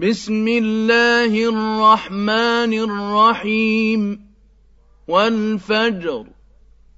بسم الله الرحمن الرحيم. والفجر.